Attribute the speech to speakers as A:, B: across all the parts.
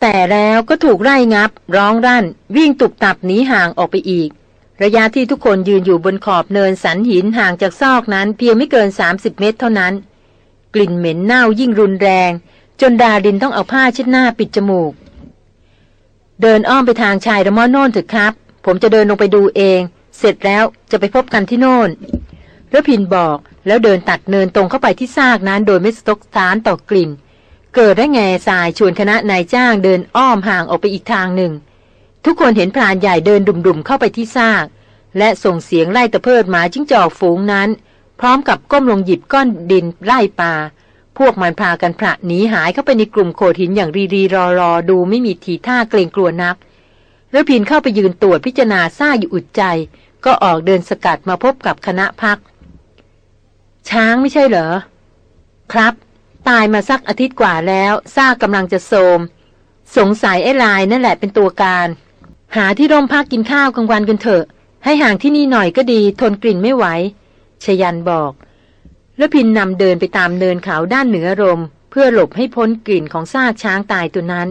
A: แต่แล้วก็ถูกไล่งับ ร้องรั่น วิ่งตุบตับหนีห่างออกไปอีก ระยะที่ทุกคนยืนอยู่บนขอบเนินสันหินห่างจากซอกนั้นเพียงไม่เกิน 30 เมตรเท่านั้น กลิ่นเหม็นเน่ายิ่งรุนแรง จนดาดินต้องเอาผ้าเช็ดหน้าปิดจมูก เดินอ้อมไปทางชายระมอโน่นเถอะครับ ผมจะเดินลงไปดูเอง เสร็จแล้วจะไปพบกันที่โน่นระพินบอกแล้วเดินตัดเนินตรงเข้าไปที่ซากนั้นโดยไม่สตกทานต่อกลิ่น เกิดได้แง่สายชวนคณะนายจ้างเดินอ้อมห่างออกไปอีกทางหนึ่ง ทุกคนเห็นพรานใหญ่เดินดุ่มๆเข้าไปที่ซาก และส่งเสียงไล่ตะเพิดหมาจิ้งจอกฝูงนั้น พร้อมกับก้มลงหยิบก้อนดินไล่ปลาพวกมันพากันพระหนีหายเข้าไปในกลุ่มโขดหินอย่างรีรีรอรอดูไม่มีทีท่าเกรงกลัวนักแล้วพินเข้าไปยืนตรวจพิจารณาซ่าอยู่อุดใจ ก็ออกเดินสกัดมาพบกับคณะพัก ช้างไม่ใช่เหรอ ครับ ตายมาสักอาทิตย์กว่าแล้วซากกำลังจะโทมสงสัยไอ้ลายนั่นแหละเป็นตัวการ หาที่ร่มพักกินข้าวกลางวันกันเถอะ ให้ห่างที่นี่หน่อยก็ดีทนกลิ่นไม่ไหวชยันบอก แล้วพินนำเดินไปตามเนินเขาด้านเหนือรมเพื่อหลบให้พ้นกลิ่นของซากช้างตายตัวนั้น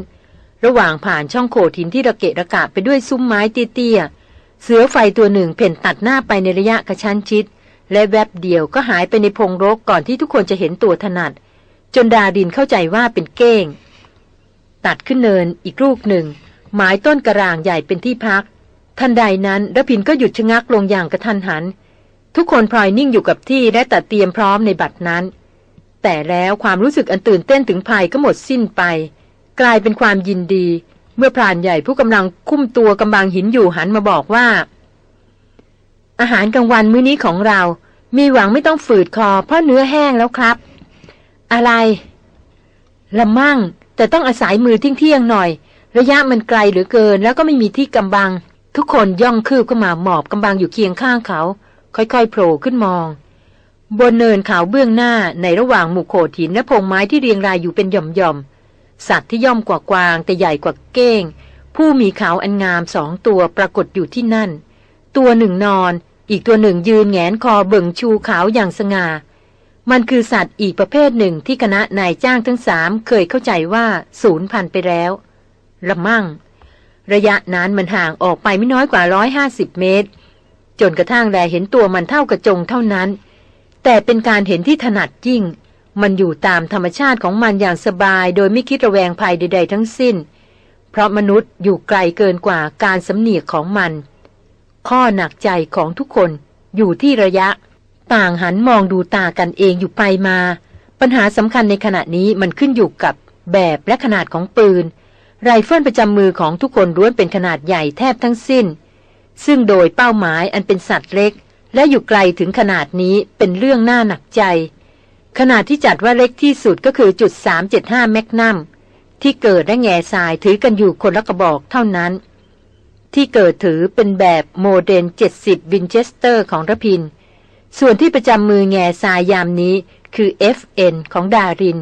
A: ระหว่างผ่านช่องโขดหินที่ระเกะระกะไปด้วยซุ้มไม้เตี้ยๆเสือไฟตัวหนึ่งเพ่นตัดหน้าไปในระยะกระชั้นชิด และแวบเดียวก็หายไปในพงรกก่อนที่ทุกคนจะเห็นตัวถนัด จนดาดินเข้าใจว่าเป็นเก้ง ตัดขึ้นเนินอีกลูกหนึ่ง หมายต้นกระรางใหญ่เป็นที่พัก ทันใดนั้นระพินก็หยุดชะงักลงอย่างกระทันหัน ทุกคนพลอยนิ่งอยู่กับที่และตัดเตรียมพร้อมในบัดนั้น แต่แล้วความรู้สึกอันตื่นเต้นถึงภัยก็หมดสิ้นไป กลายเป็นความยินดี เมื่อพรานใหญ่ผู้กำลังคุ้มตัวกำบังหินอยู่หันมาบอกว่า อาหารกลางวันมื้อนี้ของเรา มีหวังไม่ต้องฝืดคอเพราะเนื้อแห้งแล้วครับ อะไรละมั่ง แต่ต้องอาศัยมือทิ้งเที่ยงหน่อย ระยะมันไกลเหลือเกิน แล้วก็ไม่มีที่กำบัง ทุกคนย่องคืบเข้ามาหมอบกำบังอยู่เคียงข้างเขา ค่อยๆโผล่ขึ้นมอง บนเนินเขาเบื้องหน้าในระหว่างหมู่โขดหินและพงไม้ที่เรียงรายอยู่เป็นหย่อมๆสัตว์ที่ย่อมกว่ากวาง แต่ใหญ่กว่าเก้ง ผู้มีเขาอันงามสองตัวปรากฏอยู่ที่นั่น ตัวหนึ่งนอน อีกตัวหนึ่งยืนแงนคอเบิ่งชูขาวอย่างสง่า มันคือสัตว์อีกประเภทหนึ่งที่คณะนายจ้างทั้งสามเคยเข้าใจว่าศูนย์พันไปแล้วละมั่ง ระยะนั้นมันห่างออกไปไม่น้อยกว่าร้อยห้าสิบเมตร จนกระทั่งแลเห็นตัวมันเท่ากระจงเท่านั้น แต่เป็นการเห็นที่ถนัดยิ่ง มันอยู่ตามธรรมชาติของมันอย่างสบาย โดยไม่คิดระแวงภัยใด ๆ ทั้งสิ้น เพราะมนุษย์อยู่ไกลเกินกว่าการสำเนียกของมัน ข้อหนักใจของทุกคนอยู่ที่ระยะ ต่างหันมองดูตากันเองอยู่ไปมา ปัญหาสำคัญในขณะนี้มันขึ้นอยู่กับแบบและขนาดของปืน ไรเฟิลประจำมือของทุกคนล้วนเป็นขนาดใหญ่แทบทั้งสิ้น ซึ่งโดยเป้าหมายอันเป็นสัตว์เล็ก และอยู่ไกลถึงขนาดนี้เป็นเรื่องน่าหนักใจ ขนาดที่จัดว่าเล็กที่สุดก็คือจุด375แมกนัมที่เกิดและแง่ทรายถือกันอยู่คนละกระบอกเท่านั้น ที่เกิดถือเป็นแบบโมเดล70วินเชสเตอร์ของระพิน ส่วนที่ประจำมือแง่ทรายยามนี้คือ FN ของดาริน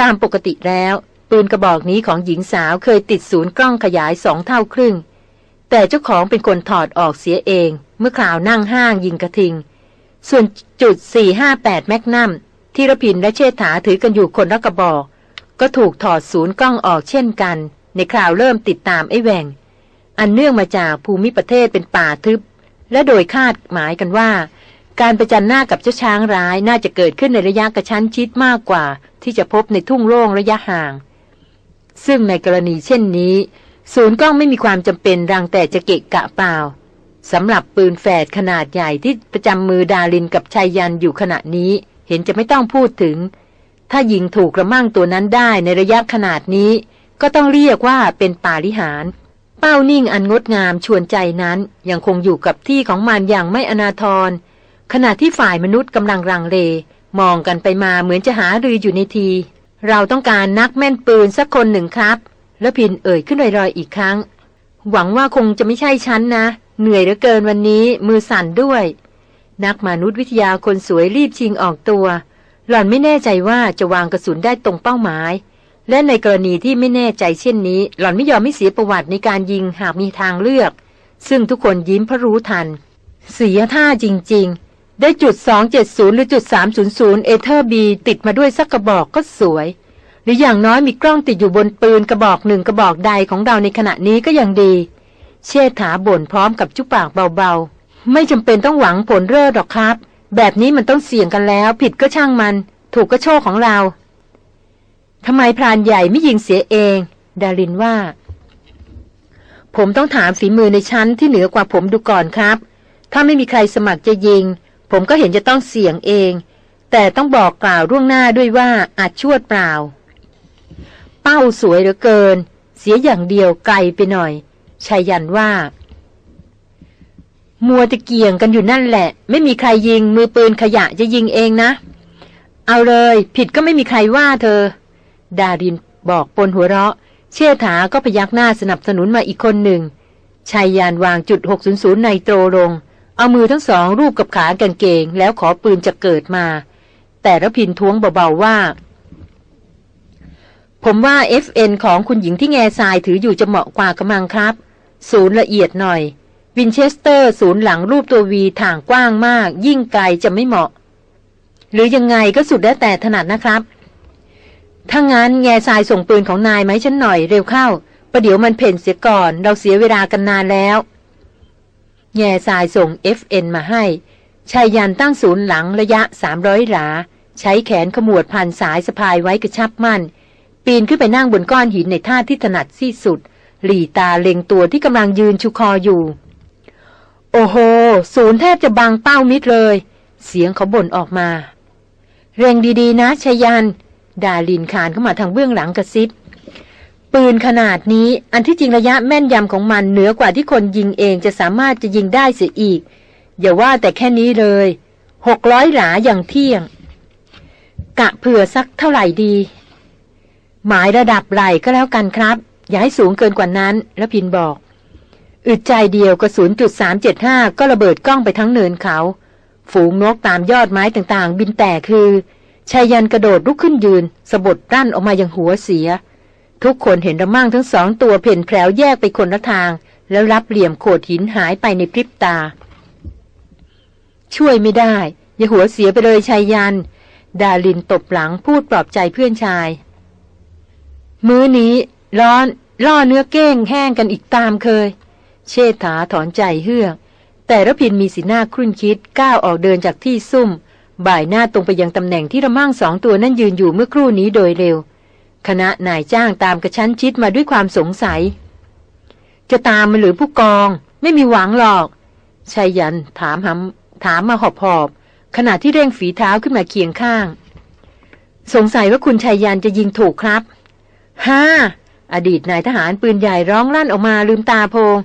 A: ตามปกติแล้ว ปืนกระบอกนี้ของหญิงสาวเคยติดศูนย์กล้องขยายสองเท่าครึ่ง แต่เจ้าของเป็นคนถอดออกเสียเอง เมื่อคราวนั่งห้างยิงกระทิง ส่วนจุด 458 แมกนัมที่ระพินและเชษฐาถือกันอยู่คนละกระบอก ก็ถูกถอดศูนย์กล้องออกเช่นกัน ในคราวเริ่มติดตามไอ้แหวงอันเนื่องมาจากภูมิประเทศเป็นป่าทึบ และโดยคาดหมายกันว่า การประจันหน้ากับเจ้าช้างร้ายน่าจะเกิดขึ้นในระยะกระชั้นชิดมากกว่า ที่จะพบในทุ่งโล่งระยะห่าง ซึ่งในกรณีเช่นนี้ ศูนย์กล้องไม่มีความจำเป็นรังแต่จะเกะกะเปล่าสำหรับปืนแฝดขนาดใหญ่ที่ประจำมือดารินกับชายยันอยู่ขณะนี้ เห็นจะไม่ต้องพูดถึง ถ้ายิงถูกกระมั่งตัวนั้นได้ในระยะขนาดนี้ ก็ต้องเรียกว่าเป็นป่าลิหารเป้านิ่งอันงดงามชวนใจนั้นยังคงอยู่กับที่ของมันอย่างไม่อนาทร ขณะที่ฝ่ายมนุษย์กำลังรังเล มองกันไปมาเหมือนจะหารืออยู่ในที เราต้องการนักแม่นปืนสักคนหนึ่งครับ แล้วพินเอ่ยขึ้นลอยๆอีกครั้ง หวังว่าคงจะไม่ใช่ฉันนะ เหนื่อยเหลือเกินวันนี้มือสั่นด้วย นักมนุษยวิทยาคนสวยรีบชิงออกตัว หล่อนไม่แน่ใจว่าจะวางกระสุนได้ตรงเป้าหมาย และในกรณีที่ไม่แน่ใจเช่นนี้ หล่อนไม่ยอมไม่เสียประวัติในการยิงหากมีทางเลือก ซึ่งทุกคนยิ้มเพราะรู้ทัน เสียท่าจริง ๆ ได้จุด 270 หรือจุด 300 เอเธอร์บีติดมาด้วยสักกระบอกก็สวย หรืออย่างน้อยมีกล้องติดอยู่บนปืนกระบอกหนึ่งกระบอกใดของเราในขณะนี้ก็ยังดี เชษฐาบ่นพร้อมกับจุปากเบาๆ ไม่จำเป็นต้องหวังผลเลิศหรอกครับ แบบนี้มันต้องเสี่ยงกันแล้ว ผิดก็ช่างมัน ถูกก็โชคของเราทำไมพรานใหญ่ไม่ยิงเสียเอง ดารินว่า ผมต้องถามฝีมือในชั้นที่เหนือกว่าผมดูก่อนครับ ถ้าไม่มีใครสมัครจะยิง ผมก็เห็นจะต้องเสี่ยงเอง แต่ต้องบอกกล่าวร่วงหน้าด้วยว่าอาจชวดเปล่า เป้าสวยเหลือเกิน เสียอย่างเดียวไกลไปหน่อยชายันว่า มัวตะเกียงกันอยู่นั่นแหละ ไม่มีใครยิงมือปืนขยะจะยิงเองนะ เอาเลย ผิดก็ไม่มีใครว่าเธอ ดารินบอกปนหัวเราะ เชษฐาก็พยักหน้าสนับสนุนมาอีกคนหนึ่งชายยานวางจุด 600 ในโตรลง เอามือทั้งสองรูปกับขากางเกง แล้วขอปืนจะเกิดมา แต่ระพินท้วงเบาๆว่า ผมว่า FN ของคุณหญิงที่แง่ทรายถืออยู่จะเหมาะกว่ากำลังครับ ศูนย์ละเอียดหน่อย วินเชสเตอร์ ศูนย์หลังรูปตัววีถ่างกว้างมาก ยิ่งไกลจะไม่เหมาะ หรือยังไงก็สุดแล้วแต่ถนัดนะครับถ้างั้นแง่ทรายส่งปืนของนายไหมฉันหน่อยเร็วเข้าประเดี๋ยวมันเพ่นเสียก่อน เราเสียเวลากันนานแล้ว แง่ทรายส่ง FN มาให้ชายยันตั้งศูนย์หลังระยะ 300 หลา ใช้แขนขมวดพันสายสะพายไว้กระชับมั่น ปีนขึ้นไปนั่งบนก้อนหินในท่าที่ถนัดที่สุด หลีตาเล็งตัวที่กำลังยืนชูคออยู่ โอ้โห ศูนย์แทบจะบังเป้ามิดเลย เสียงเขาบ่นออกมา เร่งดีๆ นะชายัน ดาลินคานเข้ามาทางเบื้องหลังกระซิบ ปืนขนาดนี้อันที่จริงระยะแม่นยำของมันเหนือกว่าที่คนยิงเองจะสามารถจะยิงได้เสียอีก อย่าว่าแต่แค่นี้เลยหกร้อยหลาอย่างเที่ยง กะเผื่อสักเท่าไหร่ดี หมายระดับไหลก็แล้วกันครับ อย่าให้สูงเกินกว่านั้นแล้วพินบอก อึดใจเดียวกระสุนจุดสามเจ็ดห้าก็ระเบิดกล้องไปทั้งเนินเขา ฝูงนกตามยอดไม้ต่างๆ บินแต่คือชายยันกระโดดลุกขึ้นยืน สะบดรั้นออกมาอย่างหัวเสีย ทุกคนเห็นระมั่งทั้งสองตัวเพ่นแผลวแยกไปคนละทาง แล้วรับเหลี่ยมโขดหินหายไปในพริบตา ช่วยไม่ได้ อย่าหัวเสียไปเลยชายยัน ดาลินตบหลังพูดปลอบใจเพื่อนชาย มื้อนี้ ร้อนล่อเนื้อเก้งแห้งกันอีกตามเคย เชษฐาถอนใจเฮือกแต่ระพินมีสีหน้าครุ่นคิดก้าวออกเดินจากที่ซุ่ม บ่ายหน้าตรงไปยังตำแหน่งที่ระมั่งสองตัวนั่นยืนอยู่เมื่อครู่นี้โดยเร็ว คณะนายจ้างตามกระชั้นชิดมาด้วยความสงสัย จะตามมันหรือผู้กอง ไม่มีหวังหรอกชายยันถามหำถามมาหอบหอบขณะที่เร่งฝีเท้าขึ้นมาเคียงข้าง สงสัยว่าคุณชายยันจะยิงถูกครับฮ่าอดีตนายทหารปืนใหญ่ร้องลั่นออกมาลืมตาโพง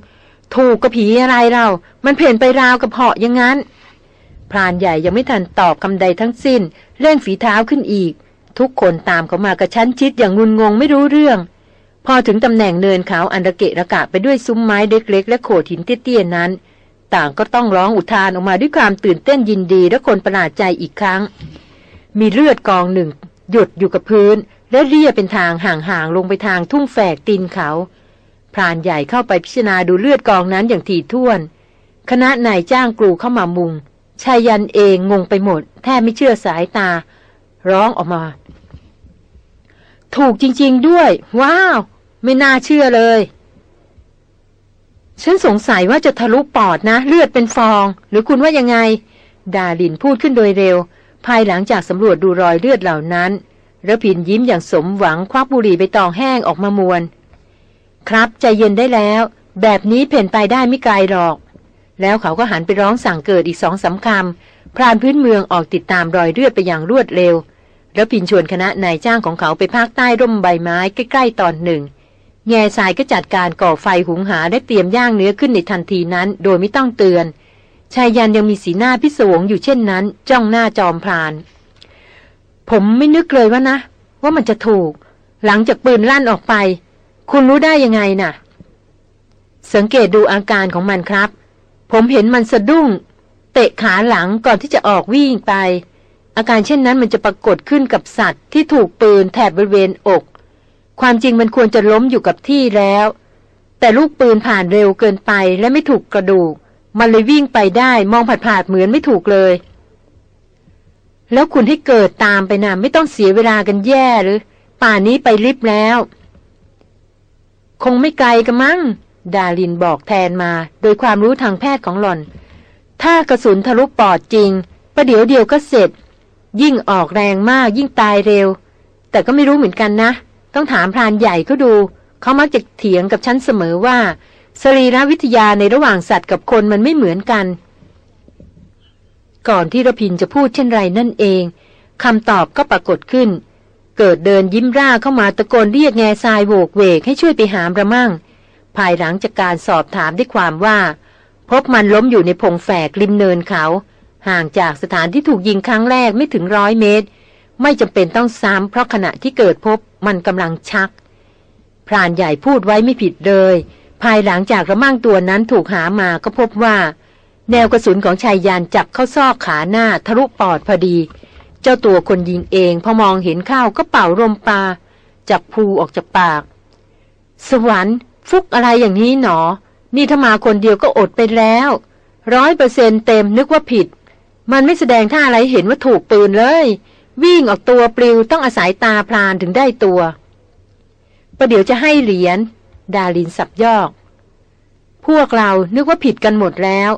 A: ถูกกระผีอะไรเรา มันเพ่นไปราวกระเพาะอย่างนั้น พรานใหญ่ยังไม่ทันตอบคำใดทั้งสิ้น เร่งฝีเท้าขึ้นอีก ทุกคนตามเขามากระชั้นชิดอย่างงุนงงไม่รู้เรื่อง พอถึงตำแหน่งเนินเขาอันระเกะระกะไปด้วยซุ้มไม้เล็กๆและโขดหินเตี้ยๆนั้น ต่างก็ต้องร้องอุทานออกมาด้วยความตื่นเต้นยินดีและคนประหลาดใจอีกครั้ง มีเลือดกองหนึ่ง หยดอยู่กับพื้น และเรียเป็นทางห่างๆลงไปทางทุ่งแฝกตีนเขาพรานใหญ่เข้าไปพิจารณาดูเลือดกองนั้นอย่างถี่ถ้วน คณะนายจ้างกลูเข้ามามุงชายยันเองงงไปหมด แทบไม่เชื่อสายตา ร้องออกมา ถูกจริง ๆด้วย ว้าว ไม่น่าเชื่อเลย ฉันสงสัยว่าจะทะลุปอดนะ เลือดเป็นฟอง หรือคุณว่ายังไง ดาลินพูดขึ้นโดยเร็ว ภายหลังจากสำรวจดูรอยเลือดเหล่านั้นระพินยิ้มอย่างสมหวังควักบุหรี่ไปตองแห้งออกมามวน ครับใจเย็นได้แล้ว แบบนี้เพ่นไปได้ไม่ไกลหรอก แล้วเขาก็หันไปร้องสั่งเกิดอีกสองสาคำพรานพื้นเมืองออกติดตามรอยเลือดไปอย่างรวดเร็ว แล้วพินชวนคณะนายจ้างของเขาไปภาคใต้ร่มใบไม้ใกล้ๆตอนหนึ่ง แง่ทรายก็จัดการก่อไฟหุงหาและเตรียมย่างเนื้อขึ้นในทันทีนั้น โดยไม่ต้องเตือน ชายยันยังมีสีหน้าพิศวงอยู่เช่นนั้น จ้องหน้าจอมพราน ผมไม่นึกเลยว่านะ ว่ามันจะถูก หลังจากปืนลั่นออกไป คุณรู้ได้ยังไงน่ะ สังเกตดูอาการของมันครับ ผมเห็นมันสะดุ้ง เตะขาหลังก่อนที่จะออกวิ่งไป อาการเช่นนั้นมันจะปรากฏขึ้นกับสัตว์ที่ถูกปืนแถบบริเวณอก ความจริงมันควรจะล้มอยู่กับที่แล้ว แต่ลูกปืนผ่านเร็วเกินไปและไม่ถูกกระดูก มันเลยวิ่งไปได้มองผาดๆเหมือนไม่ถูกเลย แล้วคุณให้เกิดตามไปนะไม่ต้องเสียเวลากันแย่หรือ ป่านนี้ไปลิฟต์แล้ว คงไม่ไกลกันมั้ง ดาลินบอกแทนมา โดยความรู้ทางแพทย์ของหล่อน ถ้ากระสุนทะลุปอดจริงประเดี๋ยวเดียวก็เสร็จ ยิ่งออกแรงมากยิ่งตายเร็ว แต่ก็ไม่รู้เหมือนกันนะ ต้องถามพรานใหญ่เขาดู เขามักจะเถียงกับฉันเสมอว่า สรีรวิทยาในระหว่างสัตว์กับคนมันไม่เหมือนกัน ก่อนที่ระพินจะพูดเช่นไรนั่นเองคำตอบก็ปรากฏขึ้น เกิดเดินยิ้มร่าเข้ามาตะโกนเรียกแง่ทรายโวกเวกให้ช่วยไปหามระมั่ง ภายหลังจากการสอบถามด้วยความว่า พบมันล้มอยู่ในพงแฝกริมเนินเขา ห่างจากสถานที่ถูกยิงครั้งแรกไม่ถึงร้อยเมตร ไม่จำเป็นต้องซ้ำเพราะขณะที่เกิดพบมันกำลังชัก พรานใหญ่พูดไว้ไม่ผิดเลย ภายหลังจากระมั่งตัวนั้นถูกหามาก็พบว่า แนวกระสุนของชายยานจับเข้าซอกขาหน้าทะลุปอดพอดี เจ้าตัวคนยิงเองพอมองเห็นข้าวก็เป่าลมปลาจับพูออกจากปาก สวรรค์ ฟุกอะไรอย่างนี้หนอ นี่ถ้ามาคนเดียวก็อดไปแล้วร้อยเปอร์เซ็นเต็มนึกว่าผิด มันไม่แสดงท่าอะไรเห็นว่าถูกปืนเลย วิ่งออกตัวปลิวต้องอาศัยตาพลานถึงได้ตัวประเดี๋ยวจะให้เหรียญดาลินสับยอก พวกเรานึกว่าผิดกันหมดแล้ว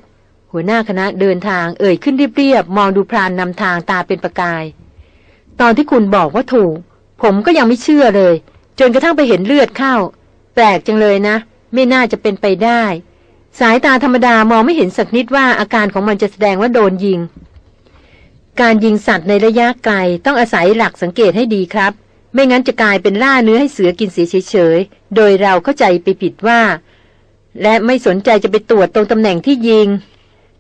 A: หัวหน้าคณะเดินทางเอ่ยขึ้นเรียบๆมองดูพรานนำทางตาเป็นประกาย ตอนที่คุณบอกว่าถูก ผมก็ยังไม่เชื่อเลย จนกระทั่งไปเห็นเลือดเข้า แปลกจังเลยนะ ไม่น่าจะเป็นไปได้ สายตาธรรมดามองไม่เห็นสักนิดว่าอาการของมันจะแสดงว่าโดนยิง การยิงสัตว์ในระยะไกลต้องอาศัยหลักสังเกตให้ดีครับ ไม่งั้นจะกลายเป็นล่าเนื้อให้เสือกินเสียเฉยๆ โดยเราเข้าใจไปผิดว่า และไม่สนใจจะไปตรวจตรงตำแหน่งที่ยิง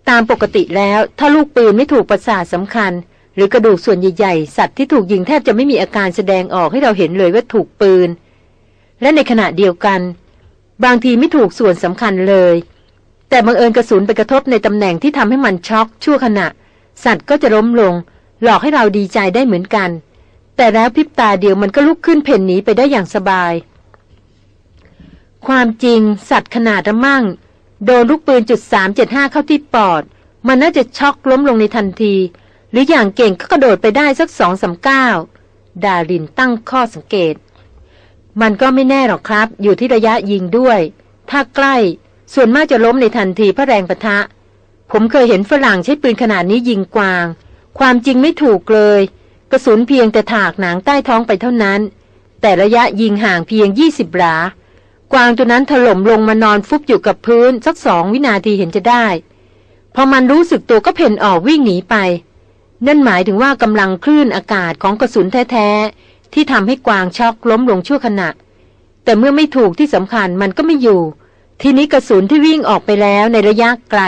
A: ตามปกติแล้วถ้าลูกปืนไม่ถูกประสาทสำคัญ หรือกระดูกส่วนใหญ่ๆ สัตว์ที่ถูกยิงแทบจะไม่มีอาการแสดงออกให้เราเห็นเลยว่าถูกปืน และในขณะเดียวกัน บางทีไม่ถูกส่วนสำคัญเลย แต่บังเอิญกระสุนไปกระทบในตำแหน่งที่ทำให้มันช็อกชั่วขณะ สัตว์ก็จะล้มลง หลอกให้เราดีใจได้เหมือนกัน แต่แล้วพริบตาเดียวมันก็ลุกขึ้นเพ่นหนีไปได้อย่างสบาย ความจริง สัตว์ขนาดระมั่ง โดนลูกปืนจุดสามเจ็ดห้าเข้าที่ปอด มันน่าจะช็อกล้มลงในทันที หรืออย่างเก่งก็กระโดดไปได้สักสองสาก้าวดารินตั้งข้อสังเกต มันก็ไม่แน่หรอกครับ อยู่ที่ระยะยิงด้วย ถ้าใกล้ ส่วนมากจะล้มในทันทีเพราะแรงปะทะ ผมเคยเห็นฝรั่งใช้ปืนขนาดนี้ยิงกวาง ความจริงไม่ถูกเลย กระสุนเพียงแต่ถากหนังใต้ท้องไปเท่านั้น แต่ระยะยิงห่างเพียงยี่สิบหลากวางตัวนั้นถล่มลงมานอนฟุบอยู่กับพื้นสักสองวินาทีเห็นจะได้ พอมันรู้สึกตัวก็เพ่นออกวิ่งหนีไป นั่นหมายถึงว่ากำลังคลื่นอากาศของกระสุนแท้ๆที่ทำให้กวางช็อกล้มลงชั่วขณะ แต่เมื่อไม่ถูกที่สำคัญมันก็ไม่อยู่ ทีนี้กระสุนที่วิ่งออกไปแล้วในระยะไกล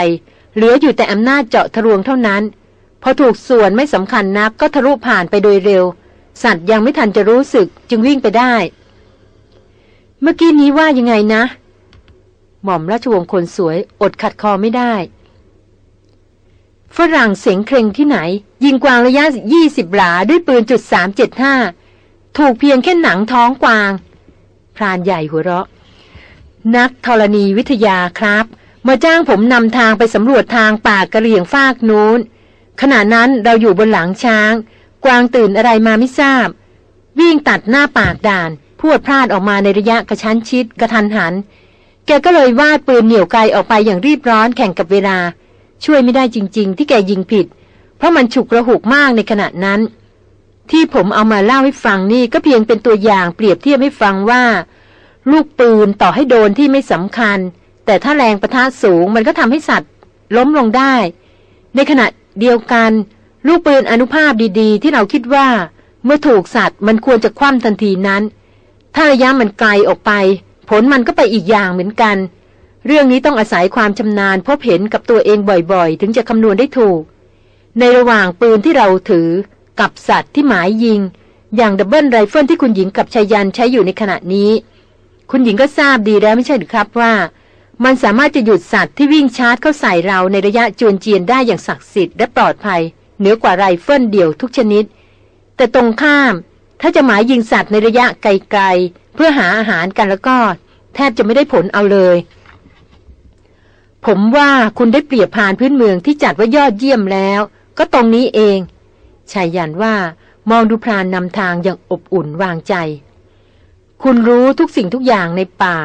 A: เหลืออยู่แต่อำนาจเจาะทะลวงเท่านั้น พอถูกส่วนไม่สำคัญนักก็ทะลุผ่านไปโดยเร็ว สัตว์ยังไม่ทันจะรู้สึกจึงวิ่งไปได้ เมื่อกี้นี้ว่ายังไงนะ หม่อมราชวงศ์คนสวยอดขัดคอไม่ได้ ฝรั่งเสียงเคร่งที่ไหน ยิงกวางระยะยี่สิบหลาด้วยปืนจุดสามเจ็ดห้าถูกเพียงแค่หนังท้องกวาง พรานใหญ่หัวเราะ นักธรณีวิทยาครับ มาจ้างผมนำทางไปสำรวจทางป่ากระเหลี่ยงฟากนู้น ขณะนั้นเราอยู่บนหลังช้าง กวางตื่นอะไรมาไม่ทราบ วิ่งตัดหน้าปากด่านพวดพลาดออกมาในระยะกระชั้นชิดกระทันหัน แกก็เลยวาดปืนเหนี่ยวไกลออกไปอย่างรีบร้อนแข่งกับเวลา ช่วยไม่ได้จริง ๆ ที่แกยิงผิด เพราะมันฉุกระหุกมากในขณะนั้น ที่ผมเอามาเล่าให้ฟังนี่ก็เพียงเป็นตัวอย่างเปรียบเทียบให้ฟังว่า ลูกปืนต่อให้โดนที่ไม่สำคัญ แต่ถ้าแรงประทะสูงมันก็ทำให้สัตว์ ล้มลงได้ ในขณะเดียวกัน ลูกปืนอนุภาพดีๆ ที่เราคิดว่า เมื่อถูกสัตว์มันควรจะคว่ำทันทีนั้น ถ้าระยะมันไกลออกไป ผลมันก็ไปอีกอย่างเหมือนกัน เรื่องนี้ต้องอาศัยความชำนาญพบเห็นกับตัวเองบ่อยๆ ถึงจะคำนวณได้ถูก ในระหว่างปืนที่เราถือ กับสัตว์ที่หมายยิง อย่าง double rifle ที่คุณหญิงกับไชยยันต์ใช้อยู่ในขณะนี้ คุณหญิงก็ทราบดีแล้วไม่ใช่หรือครับว่า มันสามารถจะหยุดสัตว์ที่วิ่งชาร์จเข้าใส่เราในระยะจวนเจียนได้อย่างศักดิ์สิทธิ์และปลอดภัย เหนือกว่าไรเฟิลเดี่ยวทุกชนิด แต่ตรงข้าม ถ้าจะหมายยิงสัตว์ในระยะไกลๆ เพื่อหาอาหารกันแล้วก็ แทบจะไม่ได้ผลเอาเลย ผมว่าคุณได้เปรียบผ่านพื้นเมืองที่จัดว่ายอดเยี่ยมแล้ว ก็ตรงนี้เองชายยันว่ามองดูพรานนำทางอย่างอบอุ่นวางใจ คุณรู้ทุกสิ่งทุกอย่างในป่า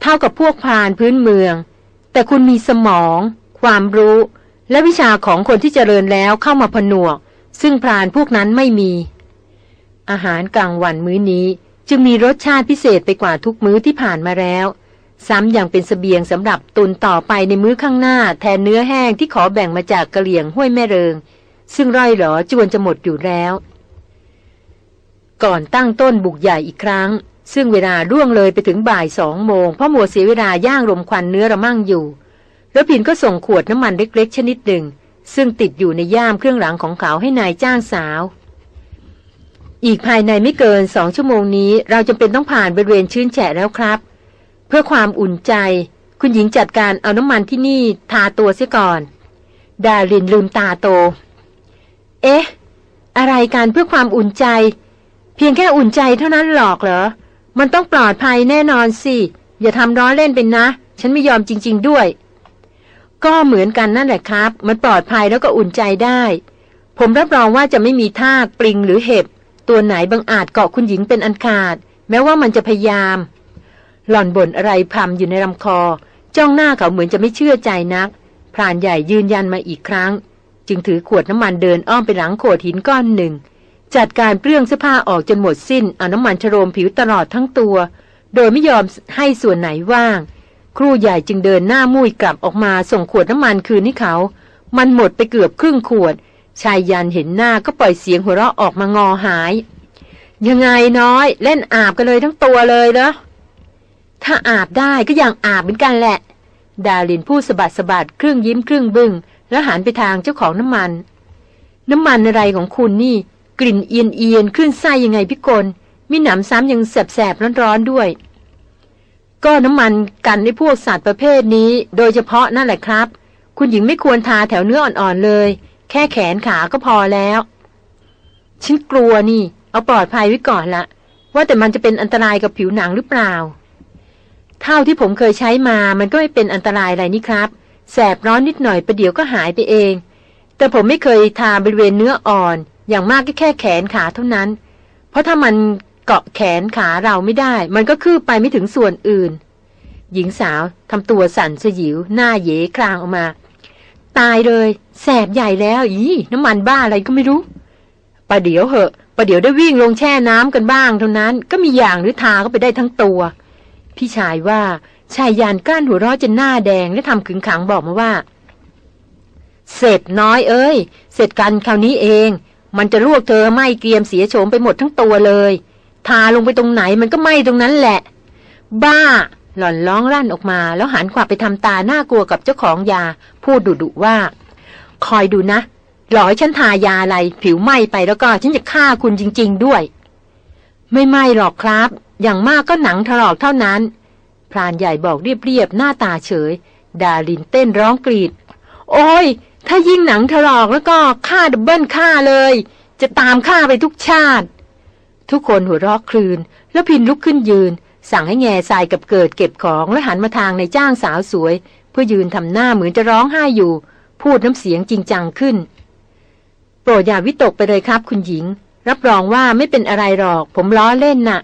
A: เท่ากับพวกพรานพื้นเมือง แต่คุณมีสมอง ความรู้ และวิชาของคนที่เจริญแล้วเข้ามาผนวก ซึ่งพรานพวกนั้นไม่มี อาหารกลางวันมื้อนี้จึงมีรสชาติพิเศษไปกว่าทุกมื้อที่ผ่านมาแล้ว ซ้ำยังเป็นสเสบียงสำหรับตุนต่อไปในมื้อข้างหน้า แทนเนื้อแห้งที่ขอแบ่งมาจากกะเหลี่ยงห้วยแม่เริง ซึ่งร่อยหรอจวนจะหมดอยู่แล้ว ก่อนตั้งต้นบุกใหญ่อีกครั้ง ซึ่งเวลาร่วงเลยไปถึงบ่ายสองโมงเพราะมัวเสียเวลาย่างรมควันเนื้อระมั่งอยู่แล้วพินก็ส่งขวดน้ำมันเล็กๆ ชนิดหนึ่ง ซึ่งติดอยู่ในย่ามเครื่องหลังของเขาให้นายจ้างสาว อีกภายในไม่เกินสองชั่วโมงนี้ เราจำเป็นต้องผ่านบริเวณชื้นแฉะแล้วครับ เพื่อความอุ่นใจ คุณหญิงจัดการเอาน้ำมันที่นี่ทาตัวเสียก่อน ดารินลืมตาโต เอ๊ะ อะไรกันเพื่อความอุ่นใจ เพียงแค่อุ่นใจเท่านั้นหรอกเหรอ มันต้องปลอดภัยแน่นอนสิ อย่าทำร้อนเล่นเป็นนะ ฉันไม่ยอมจริง ๆด้วย ก็เหมือนกันนั่นแหละครับ มันปลอดภัยแล้วก็อุ่นใจได้ ผมรับรองว่าจะไม่มีทากปลิงหรือเห็บ ตัวไหนบังอาจเกาะคุณหญิงเป็นอันขาด แม้ว่ามันจะพยายาม หล่อนบ่นอะไรพรำอยู่ในลำคอ จ้องหน้าเขาเหมือนจะไม่เชื่อใจนักพรานใหญ่ยืนยันมาอีกครั้ง จึงถือขวดน้ำมันเดินอ้อมไปหลังโขดหินก้อนหนึ่ง จัดการเปลื้องเสื้อผ้าออกจนหมดสิ้นเอาน้ำมันชโรมผิวตลอดทั้งตัว โดยไม่ยอมให้ส่วนไหนว่าง ครูใหญ่จึงเดินหน้ามุ่ยกลับออกมาส่งขวดน้ำมันคืนให้เขา มันหมดไปเกือบครึ่งขวด ชายยันเห็นหน้าก็ปล่อยเสียงหัวเราะออกมางอหาย ยังไงน้อย เล่นอาบกันเลยทั้งตัวเลยเหรอถ้าอาบได้ก็อย่างอาบเหมือนกันแหละ ดาลินพูดสะบัดสะบัดครึ่งยิ้มครึ่งบึง้งแล้วหันไปทางเจ้าของน้ำมัน น้ำมันอะไรของคุณนี่ กลิ่นเอียนเอียนขึ้นไส้ยังไงพี่กลมีหนำซ้ำยังแสบแสบร้อนร้อนๆด้วย ก็น้ำมันกันในพวกสัตว์ประเภทนี้ โดยเฉพาะนั่นแหละครับ คุณหญิงไม่ควรทาแถวเนื้ออ่อนๆเลย แค่แขนขาก็พอแล้วฉันกลัวนี่ เอาปลอดภัยไว้ก่อนละว่าแต่มันจะเป็นอันตรายกับผิวหนังหรือเปล่า เท่าที่ผมเคยใช้มามันก็ไม่เป็นอันตรายอะไรนี่ครับ แสบร้อนนิดหน่อยประเดี๋ยวก็หายไปเอง แต่ผมไม่เคยทาบริเวณเนื้ออ่อน อย่างมากก็แค่แขนขาเท่านั้น เพราะถ้ามันเกาะแขนขาเราไม่ได้ มันก็คืบไปไม่ถึงส่วนอื่น หญิงสาวทำตัวสั่นสยิว หน้าเยคลางออกมา ตายเลย แสบใหญ่แล้ว อีน้ำมันบ้าอะไรก็ไม่รู้ประเดี๋ยวเหอะประเดี๋ยวได้วิ่งลงแช่น้ำกันบ้างเท่านั้น ก็มีอย่างหรือทาก็ไปได้ทั้งตัว พี่ชายว่าชายยานก้านหัวราะจนหน้าแดงและทำขึงขังบอกมาว่า เสร็จน้อยเอ้ย เสร็จกันคราวนี้เอง มันจะลวกเธอไหมเกรียมเสียโฉมไปหมดทั้งตัวเลย ทาลงไปตรงไหนมันก็ไหม้ตรงนั้นแหละ บ้า หล่อนร้องรั่นออกมาแล้วหันขวับไปทำตาหน้ากลัวกับเจ้าของยา พูดดุดุว่า คอยดูนะ หลอยฉันทายาอะไร ผิวไหม้ไปแล้วก็ฉันจะฆ่าคุณจริง ๆ ด้วย ไม่ไหม้หรอกครับ อย่างมากก็หนังถลอกเท่านั้น พรานใหญ่บอกเรียบๆหน้าตาเฉย ดาลินเต้นร้องกรีด โอ้ย ถ้ายิ่งหนังถลอกแล้วก็ฆ่าดับเบิลฆ่าเลย จะตามฆ่าไปทุกชาติ ทุกคนหัวเราะคลืน แล้วพินลุกขึ้นยืน สั่งให้แง่ทรายกับเกิดเก็บของแล้วหันมาทางในจ้างสาวสวย เพื่อยืนทำหน้าเหมือนจะร้องไห้อยู่ พูดน้ำเสียงจริงจังขึ้น โปรดอย่าวิตกไปเลยครับ คุณหญิง รับรองว่าไม่เป็นอะไรหรอก ผมล้อเล่นน่ะ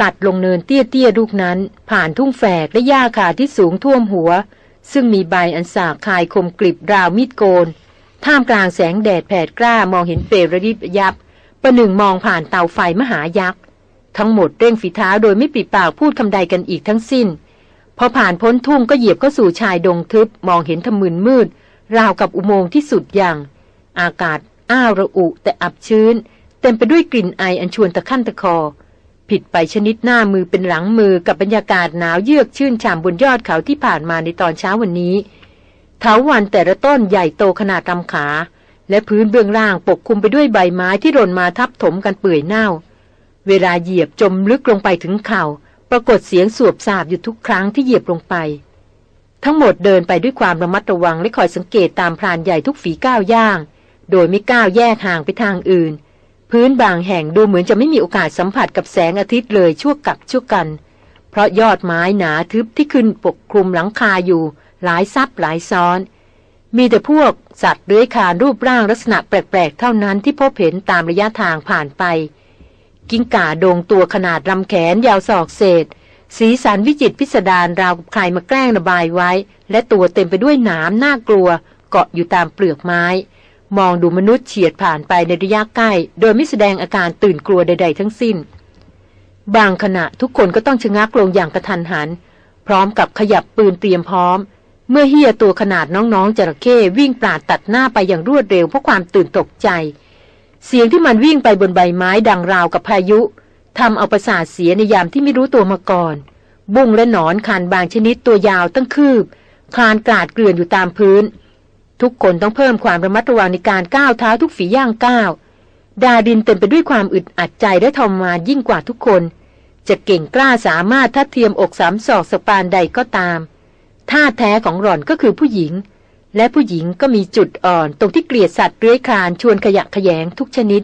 A: ตัดลงเนินเตี้ยๆลูกนั้น ผ่านทุ่งแฝกและหญ้าขาที่สูงท่วมหัว ซึ่งมีใบอันสาคายคมกริบราวมีดโกน ท่ามกลางแสงแดดแผดกล้ามองเห็นเปรระดิบยับ ประหนึ่งมองผ่านเตาไฟมหายักษ์ ทั้งหมดเร่งฝีเท้าโดยไม่ปิดปากพูดคำใดกันอีกทั้งสิ้น พอผ่านพ้นทุ่งก็เหยียบเข้าสู่ชายดงทึบ มองเห็นทมึนมืด ราวกับอุโมงค์ที่สุดอย่าง อากาศ อ้าวระอุแต่อับชื้น เต็มไปด้วยกลิ่นไออันชวนตะขั้นตะคอ ผิดไปชนิดหน้ามือเป็นหลังมือกับบรรยากาศหนาวเยือกชื่นฉ่ำบนยอดเขาที่ผ่านมาในตอนเช้าวันนี้เถาวันแต่ละต้นใหญ่โตขนาดลำขา และพื้นเบื้องล่างปกคลุมไปด้วยใบไม้ที่หล่นมาทับถมกันเปื่อยเน่า เวลาเหยียบจมลึกลงไปถึงเข่าปรากฏเสียงสวบสาบอยู่ทุกครั้งที่เหยียบลงไป ทั้งหมดเดินไปด้วยความระมัดระวังและคอยสังเกตตามพรานใหญ่ทุกฝีก้าวย่าง โดยไม่ก้าวแยกห่างไปทางอื่น พื้นบางแห่งดูเหมือนจะไม่มีโอกาสสัมผัสกับแสงอาทิตย์เลยชั่วกับชั่วกัน เพราะยอดไม้หนาทึบที่ขึ้นปกคลุมหลังคาอยู่ หลายซับหลายซ้อน มีแต่พวกสัตว์เลื้อยคลานรูปร่างลักษณะแปลกๆ เท่านั้นที่พบเห็นตามระยะทางผ่านไป กิ้งก่าโดงตัวขนาดลำแขนยาวศอกเศษ สีสันวิจิตพิสดารราวกับใครมาแกล้งระบายไว้ และตัวเต็มไปด้วยหนามน่ากลัวเกาะอยู่ตามเปลือกไม้ มองดูมนุษย์เฉียดผ่านไปในระยะใกล้ โดยไม่แสดงอาการตื่นกลัวใด ๆ ทั้งสิ้น บางขณะทุกคนก็ต้องชะงักลงอย่างกระทันหัน พร้อมกับขยับปืนเตรียมพร้อม เมื่อเฮียตัวขนาดน้องๆจระเข้วิ่งปราดตัดหน้าไปอย่างรวดเร็วเพราะความตื่นตกใจ เสียงที่มันวิ่งไปบนใบไม้ดังราวกับพายุทำเอาประสาทเสียในยามที่ไม่รู้ตัวมาก่อน บุ้งและหนอนคานบางชนิดตัวยาวตั้งคืบ คลานกราดเกลื่อนอยู่ตามพื้น ทุกคนต้องเพิ่มความระมัดระวังในการก้าวเท้าทุกฝีย่างก้าว ดาดินเต็มไปด้วยความอึดอัดใจและทรมานยิ่งกว่าทุกคน จะเก่งกล้าสามารถทัดเทียมอกสามศอกสปานใดก็ตาม ท่าแท้ของหล่อนก็คือผู้หญิง และผู้หญิงก็มีจุดอ่อนตรงที่เกลียดสัตว์เลื้อยคลานชวนขยะแขยงทุกชนิด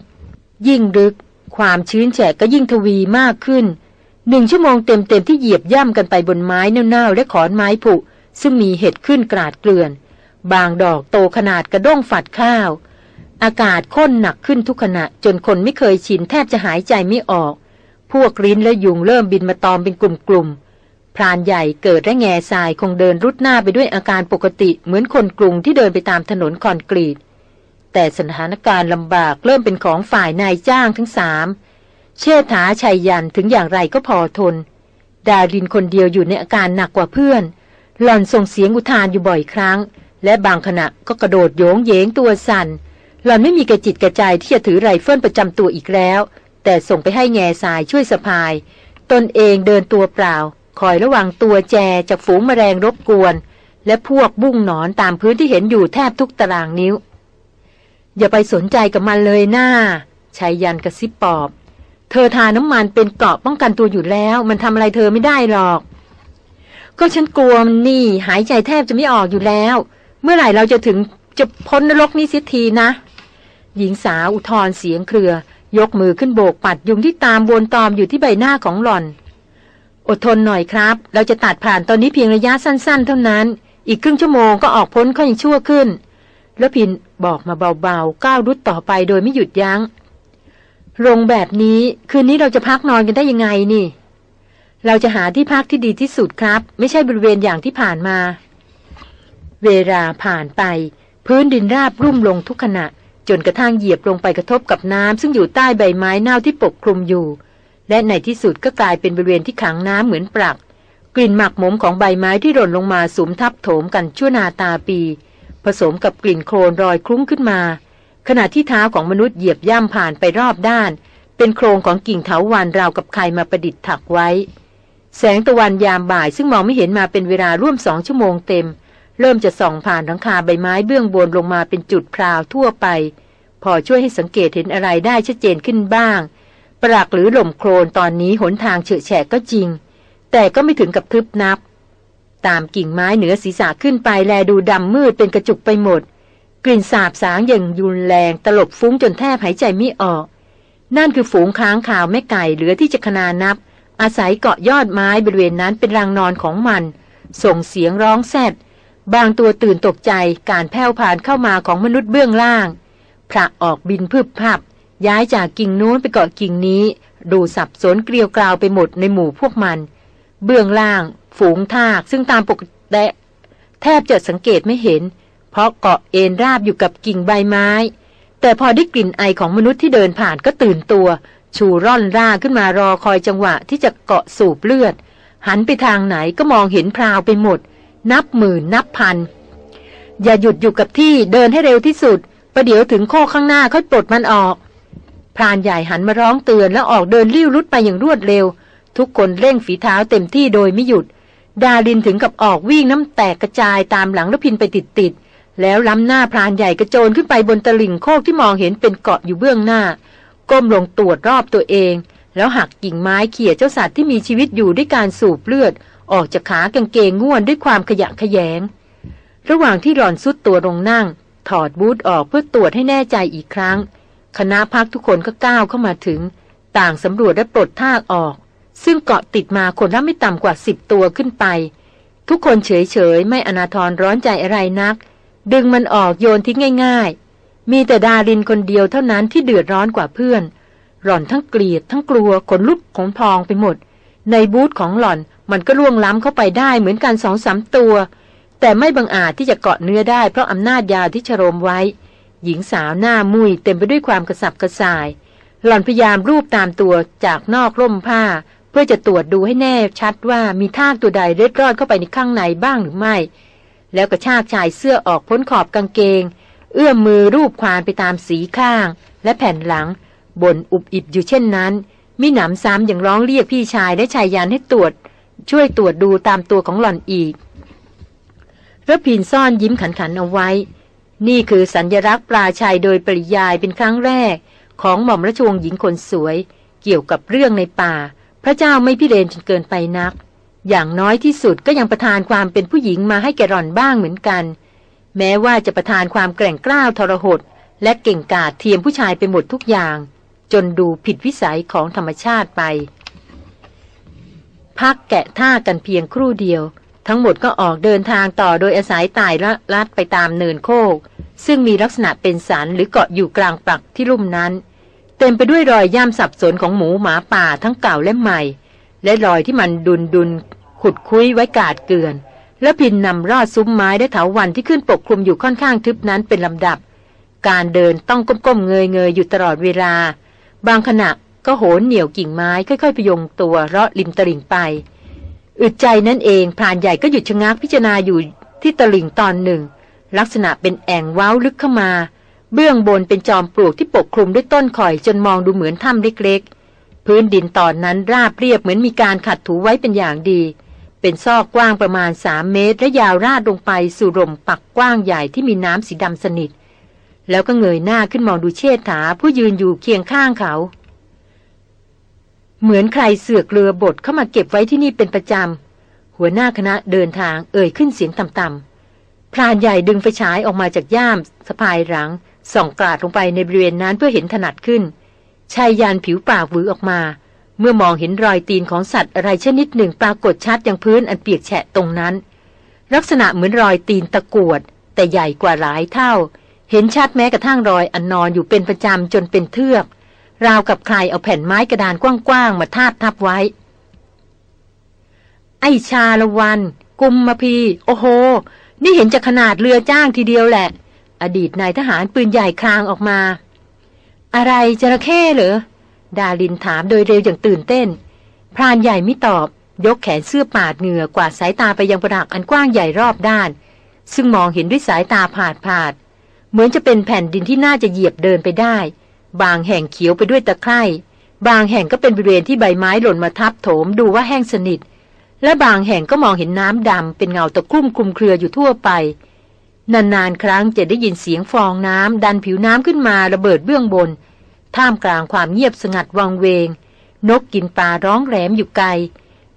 A: ยิ่งลึก ความชื้นแฉะก็ยิ่งทวีมากขึ้นหนึ่งชั่วโมงเต็มๆที่เหยียบย่ำกันไปบนไม้เน่าๆและขอนไม้ผุซึ่งมีเห็ดขึ้นกราดเกลื่อน บางดอกโตขนาดกระด้งฝัดข้าว อากาศข้นหนักขึ้นทุกขณะจนคนไม่เคยชินแทบจะหายใจไม่ออก พวกริ้นและยุงเริ่มบินมาตอมเป็นกลุ่มๆ พรานใหญ่เกิดและแง่ทรายคงเดินรุดหน้าไปด้วยอาการปกติเหมือนคนกรุงที่เดินไปตามถนนคอนกรีต แต่สถานการณ์ลำบากเริ่มเป็นของฝ่ายนายจ้างทั้งสาม เชษฐาไชยยันต์ถึงอย่างไรก็พอทน ดารินคนเดียวอยู่ในอาการหนักกว่าเพื่อน หล่อนส่งเสียงอุทานอยู่บ่อยครั้ง และบางขณะก็กระโดดโยงเยงตัวสั่น หล่อนไม่มีกระจิตกระใจที่จะถือไรเฟิลประจำตัวอีกแล้ว แต่ส่งไปให้แง่ทรายช่วยสะพาย ตนเองเดินตัวเปล่า คอยระวังตัวแจจากฝูงแมลงรบกวน และพวกบุ้งหนอนตามพื้นที่เห็นอยู่แทบทุกตารางนิ้ว อย่าไปสนใจกับมันเลยหน้าชายยันกระซิบปอบ เธอทาน้ำมันเป็นเกราะป้องกันตัวอยู่แล้ว มันทำอะไรเธอไม่ได้หรอก ก็ฉันกลัวมันนี่หายใจแทบจะไม่ออกอยู่แล้ว เมื่อไหร่เราจะถึงจะพ้นนรกนี้เสียทีนะ หญิงสาวอุทธรเสียงเครือ ยกมือขึ้นโบกปัดยุงที่ตามวนตอมอยู่ที่ใบหน้าของหล่อน อดทนหน่อยครับ เราจะตัดผ่านตอนนี้เพียงระยะสั้น ๆ เท่านั้น อีกครึ่งชั่วโมงก็ออกพ้นก็ยังชั่วขึ้น แล้วพินบอกมาเบาๆก้าวรุดต่อไปโดยไม่หยุดยัง้งโรงแบบนี้คืนนี้เราจะพักนอนกันได้ยังไงนี่ เราจะหาที่พักที่ดีที่สุดครับ ไม่ใช่บริเวณอย่างที่ผ่านมา เวลาผ่านไป พื้นดินราบรุ่มลงทุกขณะ จนกระทั่งเหยียบลงไปกระทบกับน้ำซึ่งอยู่ใต้ใบไม้เน่าที่ปกคลุมอยู่ และในที่สุดก็กลายเป็นบริเวณที่ขังน้ำเหมือนปลัก กลิ่นหมักหมมของใบไม้ที่หล่นลงมาสุมทับโถมกันชั่วนาตาปี ผสมกับกลิ่นโคลนรอยคลุ้งขึ้นมา ขณะที่เท้าของมนุษย์เหยียบย่ำผ่านไปรอบด้าน เป็นโครงของกิ่งเถาวันราวกับใครมาประดิษฐ์ถักไว้ แสงตะวันยามบ่ายซึ่งมองไม่เห็นมาเป็นเวลาร่วมสองชั่วโมงเต็ม เริ่มจะส่องผ่านหลังคาใบไม้เบื้องบนลงมาเป็นจุดพราวทั่วไป พอช่วยให้สังเกตเห็นอะไรได้ชัดเจนขึ้นบ้าง ปรักหรือหล่มโครนตอนนี้หนทางเฉอะแฉะก็จริง แต่ก็ไม่ถึงกับทึบนับ ตามกิ่งไม้เหนือศีรษะขึ้นไปแลดูดำมืดเป็นกระจุกไปหมด กลิ่นสาบสางอย่างยุนแรงตลบฟุ้งจนแทบหายใจไม่ออก นั่นคือฝูงค้างข่าวแม่ไก่เหลือที่จะขนานับ อาศัยเกาะยอดไม้บริเวณนั้นเป็นรังนอนของมัน ส่งเสียงร้องแซด บางตัวตื่นตกใจการแผ่วผ่านเข้ามาของมนุษย์เบื้องล่างพระออกบินพึบพับ ย้ายจากกิ่งนู้นไปเกาะกิ่งนี้ ดูสับสนเกลียวกราวไปหมดในหมู่พวกมัน เบื้องล่าง ฝูงทากซึ่งตามปกติแทบจะสังเกตไม่เห็น เพราะเกาะเอ็นราบอยู่กับกิ่งใบไม้ แต่พอได้กลิ่นไอของมนุษย์ที่เดินผ่านก็ตื่นตัว ชูร่อนร่าขึ้นมารอคอยจังหวะที่จะเกาะสูบเลือด หันไปทางไหนก็มองเห็นพราวไปหมด นับหมื่นนับพัน อย่าหยุดอยู่กับที่เดินให้เร็วที่สุด ประเดี๋ยวถึงโคข้างหน้าค่อยปลดมันออก พรานใหญ่หันมาร้องเตือนแล้วออกเดินลิ้วรุดไปอย่างรวดเร็ว ทุกคนเร่งฝีเท้าเต็มที่โดยไม่หยุด ดาลินถึงกับออกวิ่งน้ำแตกกระจายตามหลังแล้วพินไปติดๆแล้วล้ำหน้าพรานใหญ่กระโจนขึ้นไปบนตลิ่งโคกที่มองเห็นเป็นเกาะอยู่เบื้องหน้า ก้มลงตรวจรอบตัวเองแล้วหักกิ่งไม้เขี่ยเจ้าสัตว์ที่มีชีวิตอยู่ด้วยการสูบเลือด ออกจากขากางเกงง่วนด้วยความขยะแขยง ระหว่างที่หล่อนสุดตัวลงนั่ง ถอดบูทออกเพื่อตรวจให้แน่ใจอีกครั้ง คณะพักทุกคนก็ก้าวเข้ามาถึง ต่างสำรวจและปลดท่าออก ซึ่งเกาะติดมาคนละไม่ต่ำกว่าสิบตัวขึ้นไป ทุกคนเฉยๆ ไม่อนาทรร้อนใจอะไรนัก ดึงมันออกโยนทิ้งง่าย ๆ มีแต่ดารินคนเดียวเท่านั้นที่เดือดร้อนกว่าเพื่อนหล่อนทั้งเกลียดทั้งกลัวขนลุกขนพองไปหมด ในบูธของหล่อนมันก็ล่วงล้ำเข้าไปได้เหมือนกันสองสามตัว แต่ไม่บังอาจที่จะเกาะเนื้อได้เพราะอำนาจยาที่ชโรมไว้ หญิงสาวหน้ามุยเต็มไปด้วยความกระสับกระส่าย หล่อนพยายามรูปตามตัวจากนอกร่มผ้า เพื่อจะตรวจดูให้แน่ชัดว่ามีท่าตัวใดเล็ดรอดเข้าไปในข้างในบ้างหรือไม่ แล้วกระชากชายเสื้อออกพ้นขอบกางเกง เอื้อมมือรูปควานไปตามสีข้าง และแผ่นหลังบนอุบอิบอยู่เช่นนั้น มิหนำซ้ำยังร้องเรียกพี่ชายและชายยันให้ตรวจ ช่วยตรวจดูตามตัวของหล่อนอีกระพินซ่อนยิ้มขันขันเอาไว้ นี่คือสัญญลักษณ์ปลาชัยโดยปริยายเป็นครั้งแรก ของหม่อมราชวงศ์หญิงคนสวย เกี่ยวกับเรื่องในป่า พระเจ้าไม่พิเรนจนเกินไปนัก อย่างน้อยที่สุดก็ยังประทานความเป็นผู้หญิงมาให้แกร่อนบ้างเหมือนกัน แม้ว่าจะประทานความแกร่งกล้าวทรหดและเก่งกาจเทียมผู้ชายไปหมดทุกอย่าง จนดูผิดวิสัยของธรรมชาติไป พักแกะท่ากันเพียงครู่เดียว ทั้งหมดก็ออกเดินทางต่อโดยอาศัยตายละลัดไปตามเนินโคก ซึ่งมีลักษณะเป็นสันหรือเกาะอยู่กลางปักที่ลุ่มนั้น เต็มไปด้วยรอยย่ำสับสนของหมูหมาป่าทั้งเก่าและใหม่ และรอยที่มันดุนดุนขุดคุ้ยไว้กาดเกลื่อน แล้วพินนำรอดซุ้มไม้และเถาวันที่ขึ้นปกคลุมอยู่ค่อนข้างทึบนั้นเป็นลำดับ การเดินต้องก้มๆเงยๆอยู่ตลอดเวลา บางขณะก็โหนเหนี่ยวกิ่งไม้ค่อยๆพยงตัวเลาะริมตลิ่งไป อึดใจนั่นเองพรานใหญ่ก็หยุดชะงักพิจารณาอยู่ที่ตลิ่งตอนหนึ่ง ลักษณะเป็นแอ่งว้าวลึกเข้ามา เบื้องบนเป็นจอมปลวกที่ปกคลุมด้วยต้นข่อยจนมองดูเหมือนถ้ำเล็กๆ พื้นดินตอนนั้นราบเรียบเหมือนมีการขัดถูไว้เป็นอย่างดี เป็นซอกกว้างประมาณสามเมตร และยาวราดลงไปสู่ร่มปักกว้างใหญ่ที่มีน้ำสีดำสนิท แล้วก็เงยหน้าขึ้นมองดูเชษฐาผู้ยืนอยู่เคียงข้างเขา เหมือนใครเสือกเรือบดเข้ามาเก็บไว้ที่นี่เป็นประจำ หัวหน้าคณะเดินทางเอ่ยขึ้นเสียงต่ำๆพรานใหญ่ดึงไฟฉายออกมาจากย่ามสะพายหลัง ส่องกราดลงไปในบริเวณนั้นเพื่อเห็นถนัดขึ้นชายยานผิวปากหวือออกมา เมื่อมองเห็นรอยตีนของสัตว์อะไรชนิดหนึ่งปรากฏชัดอย่างพื้นอันเปียกแฉะตรงนั้น ลักษณะเหมือนรอยตีนตะกวด แต่ใหญ่กว่าหลายเท่า เห็นชัดแม้กระทั่งรอยอันนอนอยู่เป็นประจำจนเป็นเทือก ราวกับใครเอาแผ่นไม้กระดานกว้างๆมาทาบทับไว้ ไอชาละวัน กุมมาพี โอ้โห นี่เห็นจะขนาดเรือจ้างทีเดียวแหละ อดีตนายทหารปืนใหญ่คลางออกมา อะไรจระเข้เหรอ ดาลินถามโดยเร็วอย่างตื่นเต้น พรานใหญ่ไม่ตอบ ยกแขนเสื้อปาดเหงื่อกวาดสายตาไปยังประดักอันกว้างใหญ่รอบด้าน ซึ่งมองเห็นด้วยสายตาผาดผาด เหมือนจะเป็นแผ่นดินที่น่าจะเหยียบเดินไปได้ บางแห่งเขียวไปด้วยตะไคร่บางแห่งก็เป็นบริเวณที่ใบไม้หล่นมาทับโถมดูว่าแห้งสนิท และบางแห่งก็มองเห็นน้ำดำเป็นเงาตะคุ่มคลุมเครืออยู่ทั่วไปนานๆครั้งจะได้ยินเสียงฟองน้ำดันผิวน้ำขึ้นมาระเบิดเบื้องบน ท่ามกลางความเงียบสงัดวังเวง นกกินปลาร้องแหลมอยู่ไกล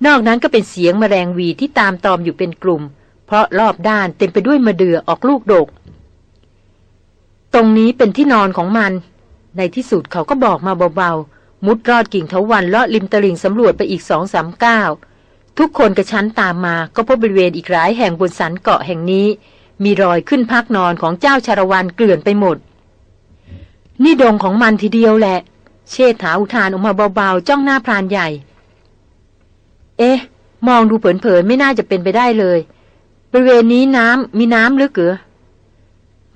A: นอกนั้นก็เป็นเสียงแมลงวีที่ตามตอมอยู่เป็นกลุ่ม เพราะรอบด้านเต็มไปด้วยมะเดื่อออกลูกดก ตรงนี้เป็นที่นอนของมัน ในที่สุดเขาก็บอกมาเบาๆ มุดรอดกิ่งเถาวันเลาะริมตลิ่งสำรวจไปอีกสองสามก้าวทุกคนกระชั้นตามมาก็พบบริเวณอีกหลายแห่งบนสันเกาะแห่งนี้ มีรอยขึ้นพักนอนของเจ้าชาละวันเกลื่อนไปหมด นี่ดงของมันทีเดียวแหละ เชษฐาอุทานออกมาเบาๆ จ้องหน้าพรานใหญ่ เอ๊ะ มองดูเผินๆไม่น่าจะเป็นไปได้เลย บริเวณนี้น้ำมีน้ำลึกเหรอ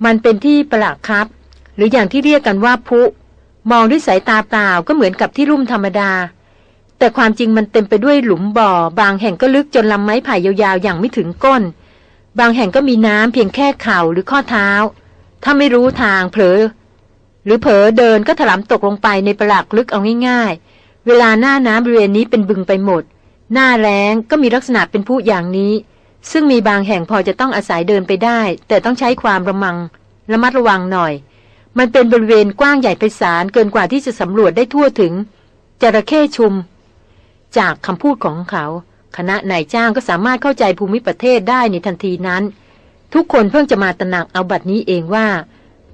A: มันเป็นที่ประหลาดครับ หรืออย่างที่เรียกกันว่าพุ มองด้วยสายตาเปล่าก็เหมือนกับที่รุ่มธรรมดา แต่ความจริงมันเต็มไปด้วยหลุมบ่อ บางแห่งก็ลึกจนลำไม้ไผ่ยาวๆ อย่างไม่ถึงก้น บางแห่งก็มีน้ำเพียงแค่เข่าหรือข้อเท้า ถ้าไม่รู้ทางเผลอ หรือเผลอเดินก็ถลำตกลงไปในประหลากลึกเอาง่ายๆ เวลาหน้าน้ำบริเวณนี้เป็นบึงไปหมด หน้าแรงก็มีลักษณะเป็นผู้อย่างนี้ ซึ่งมีบางแห่งพอจะต้องอาศัยเดินไปได้ แต่ต้องใช้ความระมัง ระมัดระวังหน่อย มันเป็นบริเวณกว้างใหญ่ไพศาลเกินกว่าที่จะสำรวจได้ทั่วถึง จระเข้ชุม จากคำพูดของเขา คณะนายจ้างก็สามารถเข้าใจภูมิประเทศได้ในทันทีนั้น ทุกคนเพิ่งจะมาตระหนักเอาบัดนี้เองว่า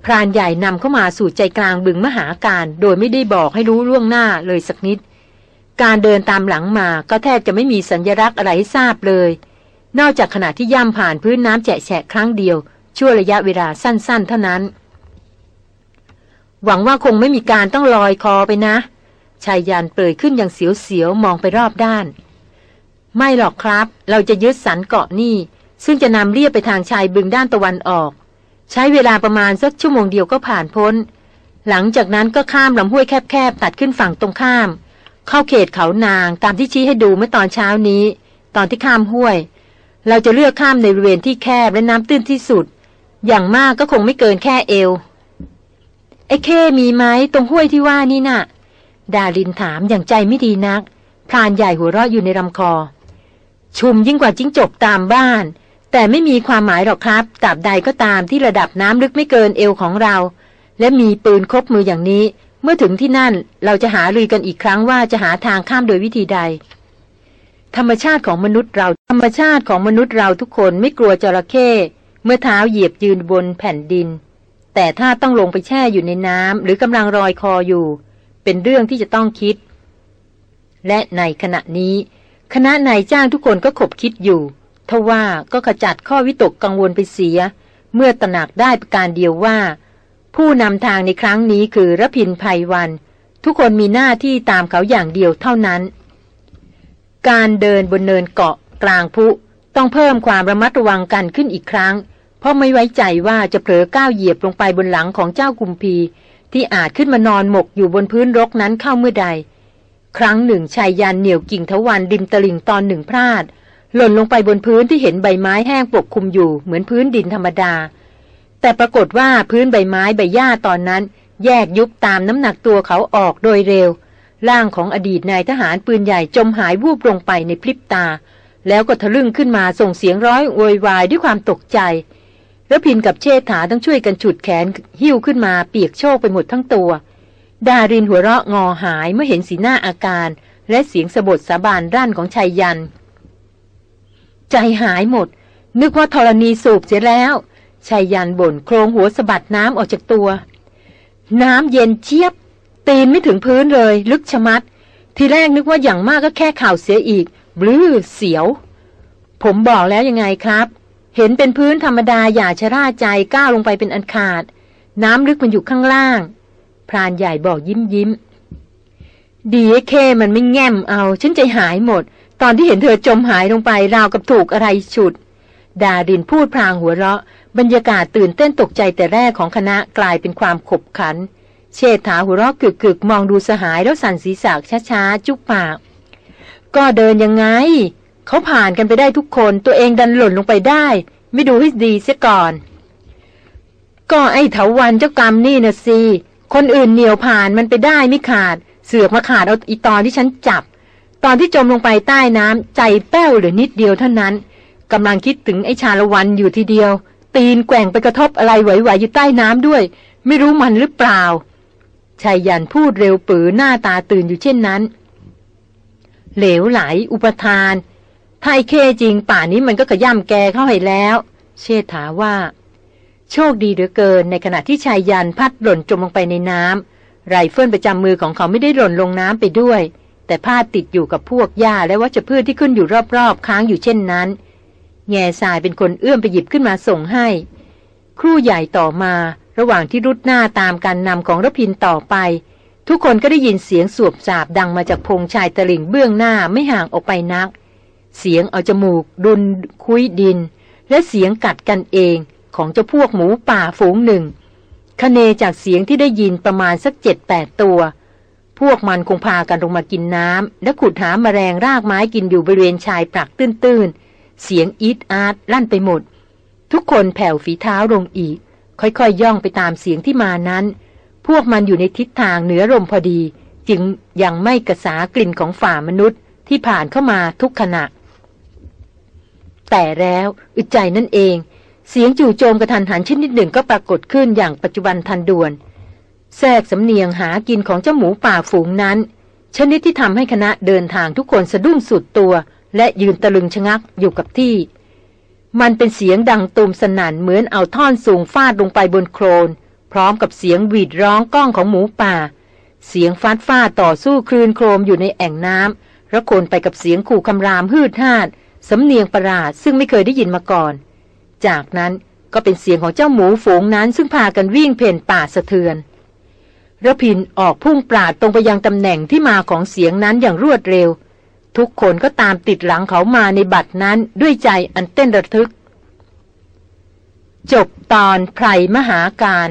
A: พรานใหญ่นำเข้ามาสู่ใจกลางบึงมหาการ โดยไม่ได้บอกให้รู้ล่วงหน้าเลยสักนิด การเดินตามหลังมาก็แทบจะไม่มีสัญญลักษณ์อะไรให้ทราบเลย นอกจากขณะที่ย่ำผ่านพื้นน้ำแฉะแฉะครั้งเดียว ชั่วระยะเวลาสั้น ๆ เท่านั้น หวังว่าคงไม่มีการต้องลอยคอไปนะชายยานเปรยขึ้นอย่างเสียวๆมองไปรอบด้าน ไม่หรอกครับ เราจะยึดสันเกาะนี่ ซึ่งจะนำเรียบไปทางชายบึงด้านตะวันออก ใช้เวลาประมาณสักชั่วโมงเดียวก็ผ่านพ้น หลังจากนั้นก็ข้ามลำห้วยแคบๆตัดขึ้นฝั่งตรงข้าม เข้าเขตเขานางตามที่ชี้ให้ดูเมื่อตอนเช้านี้ ตอนที่ข้ามห้วย เราจะเลือกข้ามในบริเวณที่แคบและน้ำตื้นที่สุด อย่างมากก็คงไม่เกินแค่เอว ไอ้เคมีไหมตรงห้วยที่ว่านี่น่ะ ดารินถามอย่างใจไม่ดีนัก พรานใหญ่หัวเราะอยู่ในลำคอ ชุมยิ่งกว่าจิ้งจกตามบ้าน แต่ไม่มีความหมายหรอกครับตราบใดก็ตามที่ระดับน้ำลึกไม่เกินเอวของเรา และมีปืนครบมืออย่างนี้ เมื่อถึงที่นั่นเราจะหาลือกันอีกครั้งว่าจะหาทางข้ามโดยวิธีใด ธรรมชาติของมนุษย์เรา ธรรมชาติของมนุษย์เราทุกคนไม่กลัวจระเข้เมื่อเท้าเหยียบยืนบนแผ่นดิน แต่ถ้าต้องลงไปแช่อยู่ในน้ำหรือกำลังรอยคออยู่ เป็นเรื่องที่จะต้องคิด และในขณะนี้ คณะนายจ้างทุกคนก็ขบคิดอยู่ทว่าก็ขจัดข้อวิตกกังวลไปเสีย เมื่อตระหนักได้ประการเดียวว่า ผู้นำทางในครั้งนี้คือรพินภัยวัน ทุกคนมีหน้าที่ตามเขาอย่างเดียวเท่านั้น การเดินบนเนินเกาะกลางพุต้องเพิ่มความระมัดระวังกันขึ้นอีกครั้ง เพราะไม่ไว้ใจว่าจะเผลอก้าวเหยียบลงไปบนหลังของเจ้ากุมพี ที่อาจขึ้นมานอนหมกอยู่บนพื้นรกนั้นเข้าเมื่อใด ครั้งหนึ่งชายยันเหนี่ยวกิ่งทวันริมตลิ่งตอนหนึ่งพลาด หล่นลงไปบนพื้นที่เห็นใบไม้แห้งปกคลุมอยู่เหมือนพื้นดินธรรมดา แต่ปรากฏว่าพื้นใบไม้ใบหญ้าตอนนั้น แยกยุบตามน้ำหนักตัวเขาออกโดยเร็ว ร่างของอดีตนายทหารปืนใหญ่จมหายวูบลงไปในพริบตา แล้วก็ทะลึ่งขึ้นมาส่งเสียงร้อยโวยวายด้วยความตกใจ แล้วพินกับเชษฐาต้องช่วยกันฉุดแขนหิ้วขึ้นมาเปียกโชกไปหมดทั้งตัว ดารินหัวเราะงอหายเมื่อเห็นสีหน้าอาการ และเสียงสะบดสาบานรั่นของชายยัน ใจหายหมด นึกว่าธรณีสูบเสียแล้วชายยันบ่นโครงหัวสะบัดน้ำออกจากตัว น้ำเย็นเชียบ ตีนไม่ถึงพื้นเลย ลึกชะมัด ทีแรกนึกว่าอย่างมากก็แค่ข่าวเสียอีกบลื้อเสียว ผมบอกแล้วยังไงครับ เห็นเป็นพื้นธรรมดาอย่าชะร่าใจก้าวลงไปเป็นอันขาด น้ำลึกมันอยู่ข้างล่าง พรานใหญ่บอกยิ้มยิ้มดีเคมันไม่แง่มเอา ฉันใจหายหมด ตอนที่เห็นเธอจมหายลงไปราวกับถูกอะไรฉุด ดาดินพูดพรางหัวเราะ บรรยากาศตื่นเต้นตกใจแต่แรกของคณะกลายเป็นความขบขัน เชษฐาหัวเราะกึกกึกมองดูสหายแล้วสั่นศีรษะช้าๆ จุกปาก ก็เดินยังไง เขาผ่านกันไปได้ทุกคนตัวเองดันหล่นลงไปได้ ไม่ดูให้ดีเสียก่อน ก็ไอ้เถาวันเจ้ากรรมนี่นะสิคนอื่นเหนียวผ่านมันไปได้ไม่ขาด เสือกมาขาดเอาอีตอนที่ฉันจับ ตอนที่จมลงไปใต้น้ำใจแป้วเหลือนิดเดียวเท่านั้นกำลังคิดถึงไอ้ชาละวันอยู่ทีเดียว ตีนแกว่งไปกระทบอะไรไหวๆอยู่ใต้น้ำด้วย ไม่รู้มันหรือเปล่า ชายยันพูดเร็วปือหน้าตาตื่นอยู่เช่นนั้น เหลวไหล อุปทาน ถ้าไอ้เคจริงป่านี้มันก็กระย่ำแกเข้าให้แล้ว เชษฐาว่า โชคดีเหลือเกินในขณะที่ชายยันพัดหล่นจมลงไปในน้ำไรเฟิลประจำมือของเขาไม่ได้หล่นลงน้ำไปด้วย แต่ผ้าติดอยู่กับพวกหญ้าและวัชพืชที่ขึ้นอยู่รอบๆ ค้างอยู่เช่นนั้น แง่ทรายเป็นคนเอื้อมไปหยิบขึ้นมาส่งให้ ครู่ใหญ่ต่อมา ระหว่างที่รุดหน้าตามการนำของรพินต่อไป ทุกคนก็ได้ยินเสียงสวบสาบดังมาจากพงชายตลิ่งเบื้องหน้าไม่ห่างออกไปนัก เสียงเอาจมูก ดุนคุยดิน และเสียงกัดกันเองของเจ้าพวกหมูป่าฝูงหนึ่งคเนจากเสียงที่ได้ยินประมาณสักเจ็ดแปดตัว พวกมันคงพากันลงมากินน้ำและขุดหามาแมลงรากไม้กินอยู่บริเวณชายปรักตื้นๆ เสียงอีดอาร์ตลั่นไปหมด ทุกคนแผ่วฝีเท้าลงอีก ค่อยๆยย่องไปตามเสียงที่มานั้น พวกมันอยู่ในทิศทางเหนือลมพอดี จึงยังไม่กระสากลิ่นของฝ่ามนุษย์ที่ผ่านเข้ามาทุกขณะ แต่แล้วอึดใจนั่นเอง เสียงจู่โจมกระทันหันชนิดหนึ่งก็ปรากฏขึ้นอย่างปัจจุบันทันด่วน แทรกสำเนียงหากินของเจ้าหมูป่าฝูงนั้น ชนิดที่ทำให้คณะเดินทางทุกคนสะดุ้งสุดตัว และยืนตะลึงชะงักอยู่กับที่ มันเป็นเสียงดังตูมสนั่นเหมือนเอาท่อนสูงฟาดลงไปบนโคลน พร้อมกับเสียงหวีดร้องก้องของหมูป่า เสียงฟาดฟาดต่อสู้คลื่นโครมอยู่ในแอ่งน้ำระคนไปกับเสียงขู่คำรามฮืดฮาดสำเนียงประหลาดซึ่งไม่เคยได้ยินมาก่อน จากนั้นก็เป็นเสียงของเจ้าหมูฝูงนั้นซึ่งพากันวิ่งเพ่นป่าสะเทือนระพินออกพุ่งปราดตรงไปยังตำแหน่งที่มาของเสียงนั้นอย่างรวดเร็ว ทุกคนก็ตามติดหลังเขามาในบัดนั้นด้วยใจอันเต้นระทึก จบตอนไพรมหาการ